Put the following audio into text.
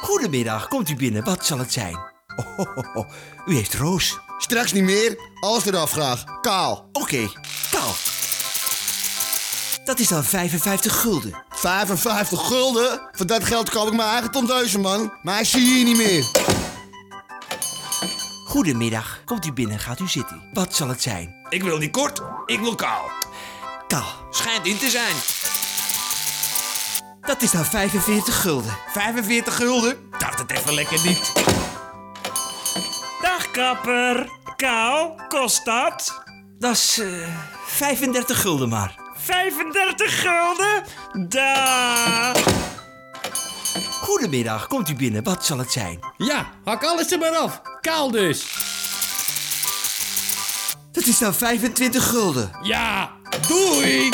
Goedemiddag, komt u binnen. Wat zal het zijn? Oh, oh, oh, oh. U heeft roos. Straks niet meer. Alles eraf graag. Kaal. Oké, kaal. Dat is dan 55 gulden. 55 gulden? Voor dat geld koop ik mijn eigen tondeuzen, man. Maar ik zie je hier niet meer. Goedemiddag, komt u binnen, gaat u zitten. Wat zal het zijn? Ik wil niet kort, ik wil kaal. Kaal. Schijnt in te zijn. Dat is dan 45 gulden. 45 gulden? Dacht het even lekker niet. Dag kapper. Kaal, kost dat? Dat is eh, 35 gulden maar. 35 gulden? Dag. Goedemiddag, komt u binnen. Wat zal het zijn? Ja, hak alles er maar af. Kaal dus. Dat is dan 25 gulden. Ja, doei!